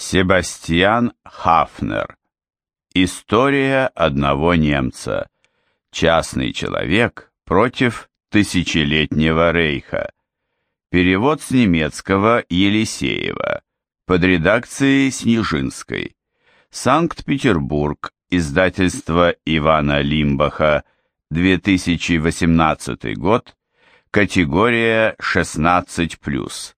Себастьян Хафнер. История одного немца. Частный человек против тысячелетнего рейха. Перевод с немецкого Елисеева. Под редакцией Снежинской. Санкт-Петербург. Издательство Ивана Лимбаха. 2018 год. Категория 16+.